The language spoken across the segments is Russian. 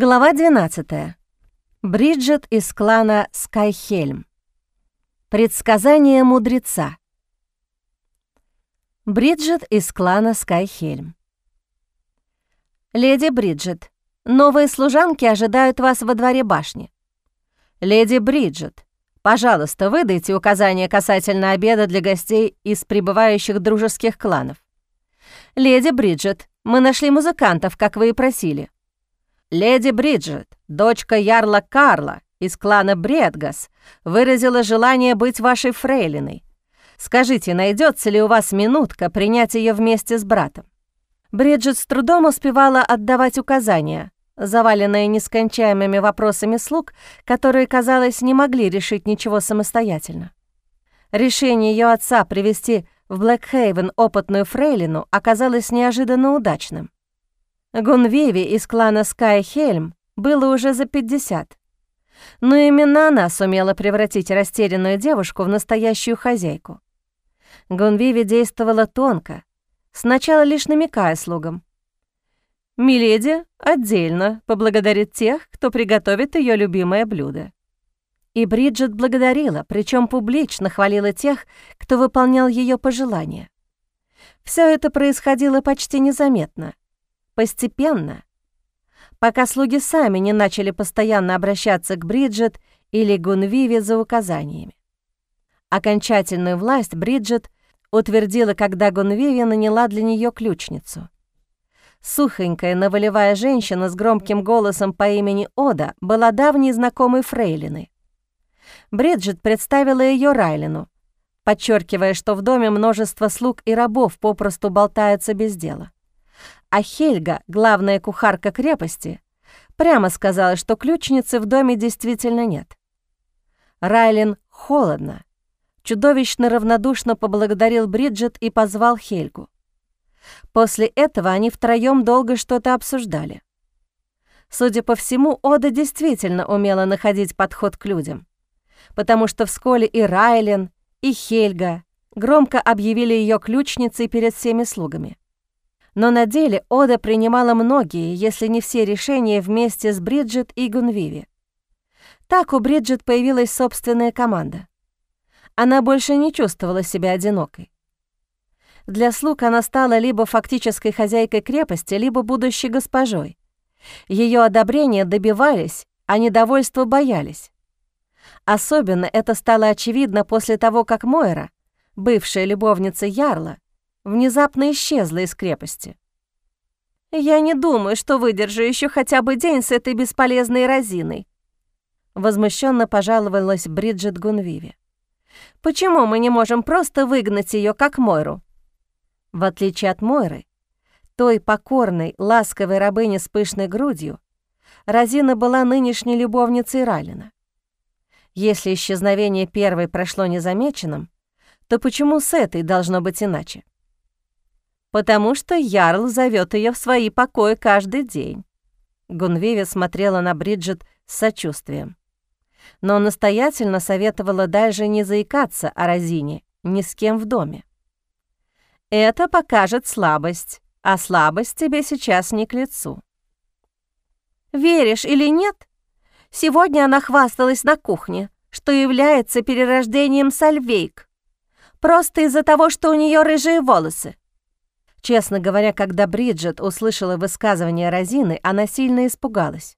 Глава 12. Бриджит из клана Скайхельм. Предсказание мудреца. Бриджит из клана Скайхельм. «Леди Бриджит, новые служанки ожидают вас во дворе башни. Леди Бриджит, пожалуйста, выдайте указания касательно обеда для гостей из прибывающих дружеских кланов. Леди Бриджит, мы нашли музыкантов, как вы и просили. Леди Бриджит, дочка Ярла Карла из клана Бредгас, выразила желание быть вашей фрейлиной. Скажите, найдется ли у вас минутка принять ее вместе с братом?» Бриджит с трудом успевала отдавать указания, заваленные нескончаемыми вопросами слуг, которые, казалось, не могли решить ничего самостоятельно. Решение ее отца привести в Блэкхейвен опытную фрейлину оказалось неожиданно удачным. Гунвеви из клана Скайхельм было уже за 50. Но именно она сумела превратить растерянную девушку в настоящую хозяйку. Гунвиви действовала тонко, сначала лишь намекая слугам. «Миледи отдельно поблагодарит тех, кто приготовит ее любимое блюдо». И Бриджит благодарила, причем публично хвалила тех, кто выполнял ее пожелания. Все это происходило почти незаметно — Постепенно, пока слуги сами не начали постоянно обращаться к Бриджит или Гунвиве за указаниями. Окончательную власть Бриджит утвердила, когда Гунвиве наняла для нее ключницу. Сухонькая, наволевая женщина с громким голосом по имени Ода была давней знакомой Фрейлины. Бриджит представила ее Райлину, подчеркивая, что в доме множество слуг и рабов попросту болтаются без дела а Хельга, главная кухарка крепости, прямо сказала, что ключницы в доме действительно нет. Райлин холодно, чудовищно равнодушно поблагодарил Бриджит и позвал Хельгу. После этого они втроём долго что-то обсуждали. Судя по всему, Ода действительно умела находить подход к людям, потому что вскоре и Райлин, и Хельга громко объявили ее ключницей перед всеми слугами. Но на деле Ода принимала многие, если не все решения вместе с Бриджит и Гунвиви. Так у Бриджит появилась собственная команда. Она больше не чувствовала себя одинокой. Для слуг она стала либо фактической хозяйкой крепости, либо будущей госпожой. Ее одобрения добивались, а недовольства боялись. Особенно это стало очевидно после того, как Мойра, бывшая любовница Ярла, внезапно исчезла из крепости. «Я не думаю, что выдержу еще хотя бы день с этой бесполезной разиной», возмущенно пожаловалась Бриджит Гунвиви. «Почему мы не можем просто выгнать ее как Мойру?» В отличие от Мойры, той покорной, ласковой рабыни с пышной грудью, Розина была нынешней любовницей Ралина. Если исчезновение первой прошло незамеченным, то почему с этой должно быть иначе? Потому что Ярл зовет ее в свои покои каждый день». Гунвиви смотрела на Бриджит с сочувствием. Но настоятельно советовала дальше не заикаться о Розине ни с кем в доме. «Это покажет слабость, а слабость тебе сейчас не к лицу». «Веришь или нет? Сегодня она хвасталась на кухне, что является перерождением Сальвейк. Просто из-за того, что у нее рыжие волосы. Честно говоря, когда Бриджит услышала высказывание Розины, она сильно испугалась.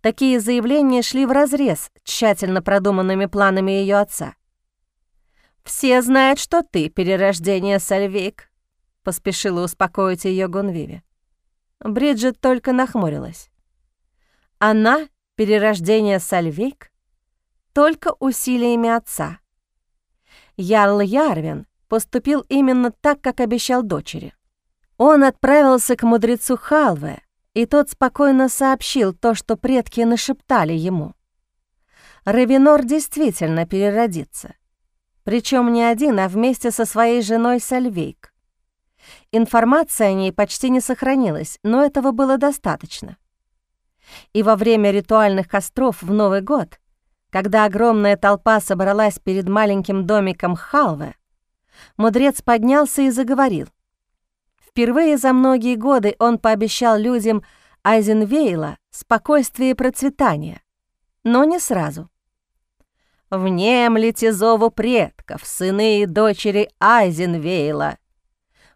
Такие заявления шли вразрез тщательно продуманными планами ее отца. «Все знают, что ты перерождение Сальвейк», — поспешила успокоить ее Гунвиви. Бриджит только нахмурилась. Она — перерождение Сальвейк только усилиями отца. Ярл Ярвин поступил именно так, как обещал дочери. Он отправился к мудрецу Халве, и тот спокойно сообщил то, что предки нашептали ему. Равинор действительно переродится. Причем не один, а вместе со своей женой Сальвейк. Информация о ней почти не сохранилась, но этого было достаточно. И во время ритуальных костров в Новый год, когда огромная толпа собралась перед маленьким домиком Халве, Мудрец поднялся и заговорил. Впервые за многие годы он пообещал людям Айзенвейла спокойствие и процветание, но не сразу. «Внемлите зову предков, сыны и дочери Айзенвейла.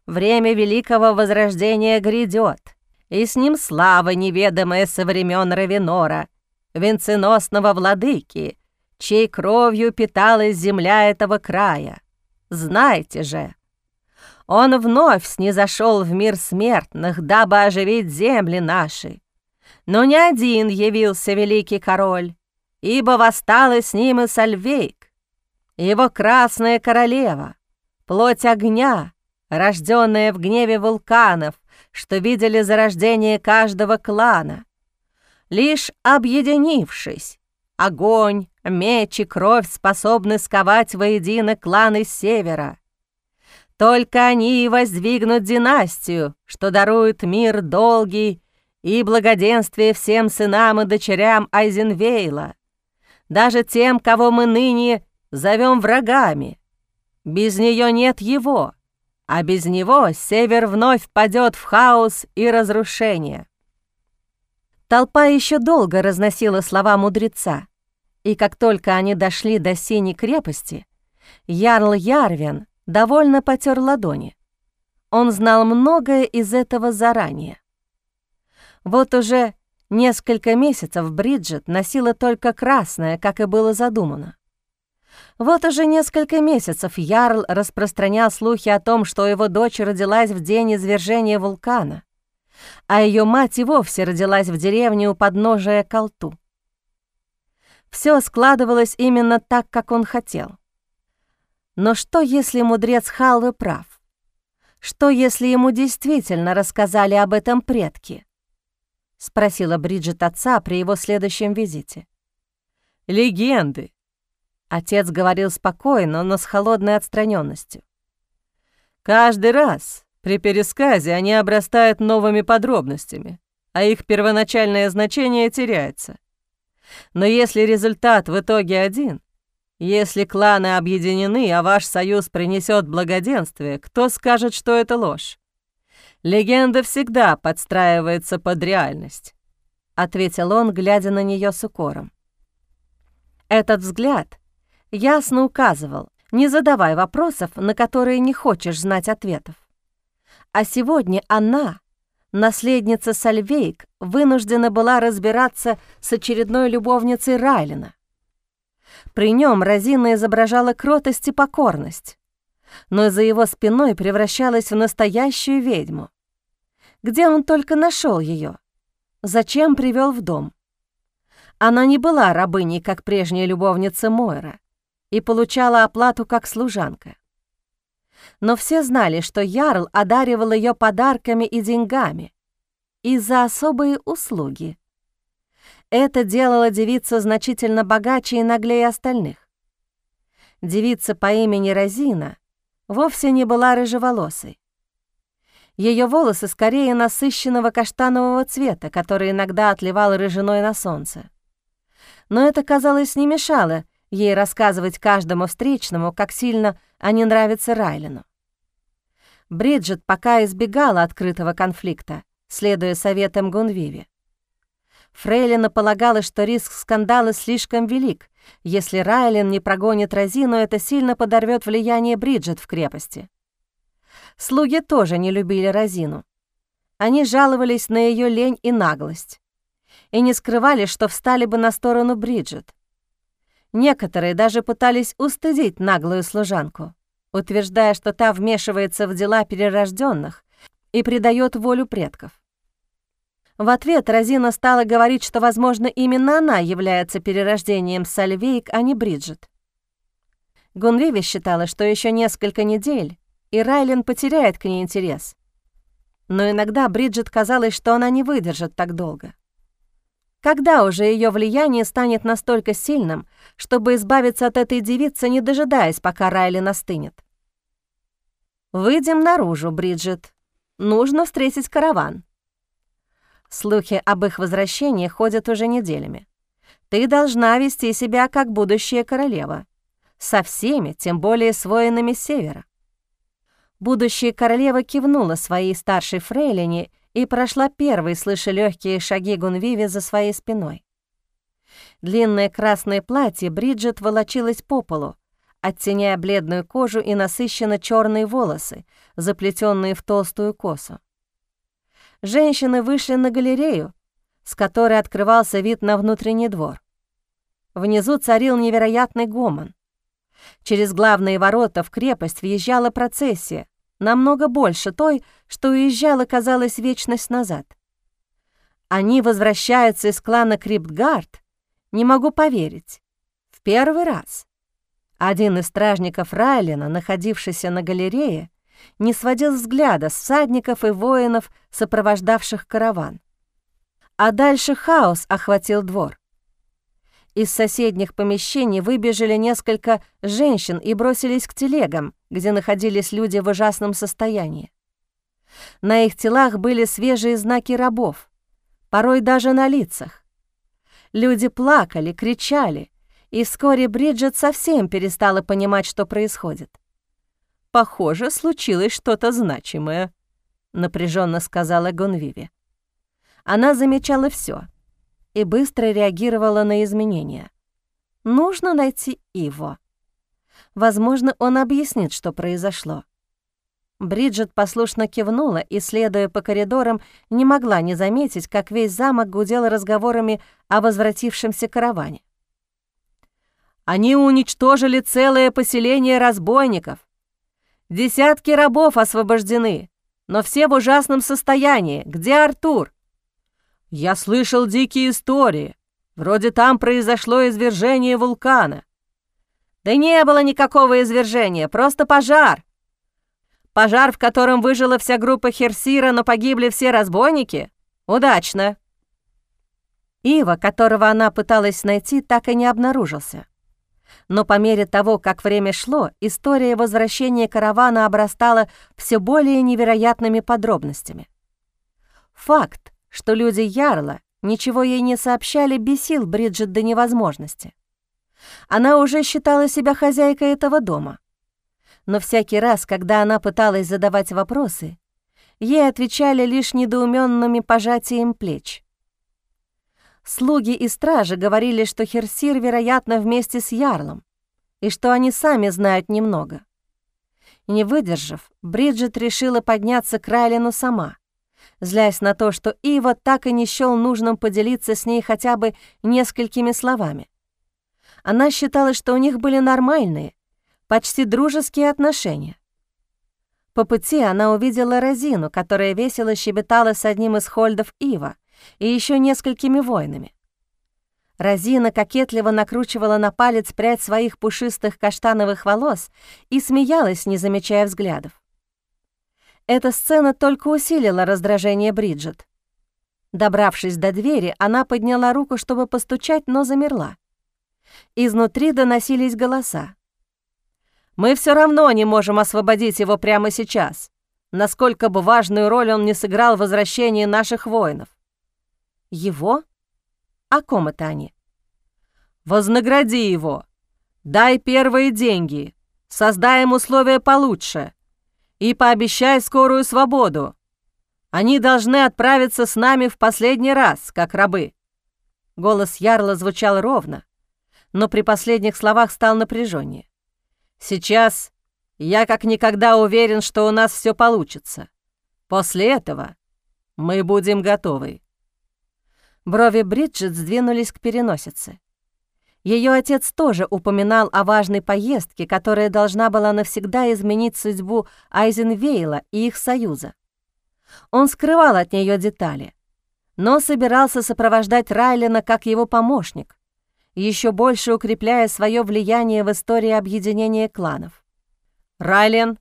Время великого возрождения грядет, и с ним слава неведомая со времен Равенора, венценосного владыки, чьей кровью питалась земля этого края. Знайте же, он вновь снизошел в мир смертных, дабы оживить земли наши. Но не один явился великий король, ибо восстала с ним и Сальвейк, его красная королева, плоть огня, рожденная в гневе вулканов, что видели зарождение каждого клана. Лишь объединившись, огонь, меч и кровь способны сковать воедино кланы севера. Только они и воздвигнут династию, что дарует мир долгий и благоденствие всем сынам и дочерям Айзенвейла, даже тем, кого мы ныне зовем врагами. Без нее нет его, а без него север вновь падет в хаос и разрушение. Толпа еще долго разносила слова мудреца, и как только они дошли до синей крепости, Ярл Ярвин довольно потер ладони. Он знал многое из этого заранее. Вот уже несколько месяцев Бриджит носила только красное, как и было задумано. Вот уже несколько месяцев Ярл распространял слухи о том, что его дочь родилась в день извержения вулкана, а ее мать и вовсе родилась в деревне у подножия Колту. Все складывалось именно так, как он хотел. Но что, если мудрец Халвы прав? Что, если ему действительно рассказали об этом предки? Спросила Бриджит отца при его следующем визите. «Легенды», — отец говорил спокойно, но с холодной отстраненностью. «Каждый раз при пересказе они обрастают новыми подробностями, а их первоначальное значение теряется. Но если результат в итоге один, если кланы объединены, а ваш союз принесет благоденствие, кто скажет, что это ложь? Легенда всегда подстраивается под реальность, ответил он, глядя на нее с укором. Этот взгляд ясно указывал, не задавай вопросов, на которые не хочешь знать ответов. А сегодня она, наследница Сальвейк, вынуждена была разбираться с очередной любовницей Райлина. При нем Розина изображала кротость и покорность, но за его спиной превращалась в настоящую ведьму. Где он только нашел ее? Зачем привел в дом? Она не была рабыней, как прежняя любовница Мойра, и получала оплату как служанка. Но все знали, что Ярл одаривал ее подарками и деньгами и за особые услуги. Это делало девицу значительно богаче и наглее остальных. Девица по имени Розина вовсе не была рыжеволосой. Ее волосы скорее насыщенного каштанового цвета, который иногда отливал рыжиной на солнце. Но это, казалось, не мешало ей рассказывать каждому встречному, как сильно они нравятся Райлену. Бриджит пока избегала открытого конфликта, следуя советам Гунвиви. Фрейлина полагала, что риск скандала слишком велик. Если Райлен не прогонит Розину, это сильно подорвет влияние Бриджит в крепости. Слуги тоже не любили Розину. Они жаловались на ее лень и наглость. И не скрывали, что встали бы на сторону Бриджит. Некоторые даже пытались устыдить наглую служанку, утверждая, что та вмешивается в дела перерожденных и предает волю предков. В ответ Розина стала говорить, что, возможно, именно она является перерождением Сальвейк, а не Бриджит. Гунвиви считала, что еще несколько недель, и Райлен потеряет к ней интерес. Но иногда Бриджит казалось, что она не выдержит так долго. Когда уже ее влияние станет настолько сильным, чтобы избавиться от этой девицы, не дожидаясь, пока Райлен остынет? «Выйдем наружу, Бриджит. Нужно встретить караван», Слухи об их возвращении ходят уже неделями. Ты должна вести себя как будущая королева. Со всеми, тем более с воинами Севера». Будущая королева кивнула своей старшей фрейлине и прошла первой, слыша легкие шаги Гунвиви за своей спиной. Длинное красное платье Бриджит волочилось по полу, оттеняя бледную кожу и насыщенно черные волосы, заплетенные в толстую косу. Женщины вышли на галерею, с которой открывался вид на внутренний двор. Внизу царил невероятный гомон. Через главные ворота в крепость въезжала процессия, намного больше той, что уезжала, казалось, вечность назад. Они возвращаются из клана Криптгард? Не могу поверить. В первый раз. Один из стражников Райлина, находившийся на галерее, не сводил взгляда с всадников и воинов, сопровождавших караван. А дальше хаос охватил двор. Из соседних помещений выбежали несколько женщин и бросились к телегам, где находились люди в ужасном состоянии. На их телах были свежие знаки рабов, порой даже на лицах. Люди плакали, кричали, и вскоре Бриджит совсем перестала понимать, что происходит. «Похоже, случилось что-то значимое», — напряженно сказала Гонвиви. Она замечала все — и быстро реагировала на изменения. Нужно найти его. Возможно, он объяснит, что произошло. Бриджит послушно кивнула и, следуя по коридорам, не могла не заметить, как весь замок гудел разговорами о возвратившемся караване. «Они уничтожили целое поселение разбойников. Десятки рабов освобождены, но все в ужасном состоянии. Где Артур? Я слышал дикие истории. Вроде там произошло извержение вулкана. Да не было никакого извержения, просто пожар. Пожар, в котором выжила вся группа Херсира, но погибли все разбойники? Удачно. Ива, которого она пыталась найти, так и не обнаружился. Но по мере того, как время шло, история возвращения каравана обрастала все более невероятными подробностями. Факт, что люди Ярла ничего ей не сообщали, бесил Бриджит до невозможности. Она уже считала себя хозяйкой этого дома. Но всякий раз, когда она пыталась задавать вопросы, ей отвечали лишь недоуменными пожатием плеч. Слуги и стражи говорили, что Херсир, вероятно, вместе с Ярлом, и что они сами знают немного. Не выдержав, Бриджит решила подняться к Райлину сама — злясь на то, что Ива так и не счёл нужным поделиться с ней хотя бы несколькими словами. Она считала, что у них были нормальные, почти дружеские отношения. По пути она увидела Розину, которая весело щебетала с одним из хольдов Ива и еще несколькими воинами. Розина кокетливо накручивала на палец прядь своих пушистых каштановых волос и смеялась, не замечая взглядов. Эта сцена только усилила раздражение Бриджит. Добравшись до двери, она подняла руку, чтобы постучать, но замерла. Изнутри доносились голоса. «Мы все равно не можем освободить его прямо сейчас, насколько бы важную роль он не сыграл в возвращении наших воинов». «Его? О ком это они?» «Вознагради его! Дай первые деньги! Создаем условия получше!» И пообещай скорую свободу. Они должны отправиться с нами в последний раз, как рабы». Голос Ярла звучал ровно, но при последних словах стал напряженнее. «Сейчас я как никогда уверен, что у нас все получится. После этого мы будем готовы». Брови Бриджит сдвинулись к переносице. Ее отец тоже упоминал о важной поездке, которая должна была навсегда изменить судьбу Айзенвейла и их союза. Он скрывал от нее детали, но собирался сопровождать Райлина как его помощник, еще больше укрепляя свое влияние в истории объединения кланов. «Райлен,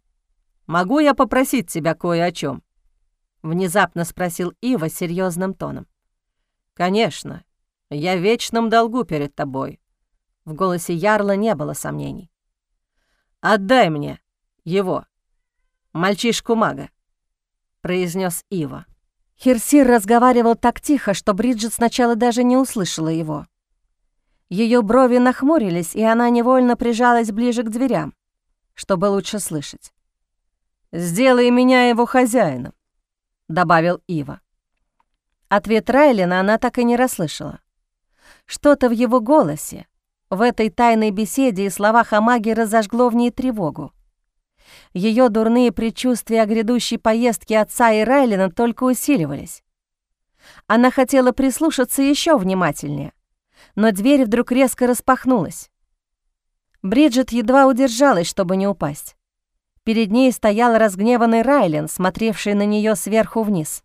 могу я попросить тебя кое о чем? внезапно спросил Ива серьезным тоном. «Конечно, я в вечном долгу перед тобой», в голосе Ярла не было сомнений. «Отдай мне его, мальчишку-мага», — произнес Ива. Херсир разговаривал так тихо, что Бриджит сначала даже не услышала его. Ее брови нахмурились, и она невольно прижалась ближе к дверям, чтобы лучше слышать. «Сделай меня его хозяином», — добавил Ива. Ответ Райлина она так и не расслышала. Что-то в его голосе, в этой тайной беседе и словах о магии разожгло в ней тревогу. Ее дурные предчувствия о грядущей поездке отца и Райлина только усиливались. Она хотела прислушаться еще внимательнее, но дверь вдруг резко распахнулась. Бриджит едва удержалась, чтобы не упасть. Перед ней стоял разгневанный Райлен, смотревший на нее сверху вниз.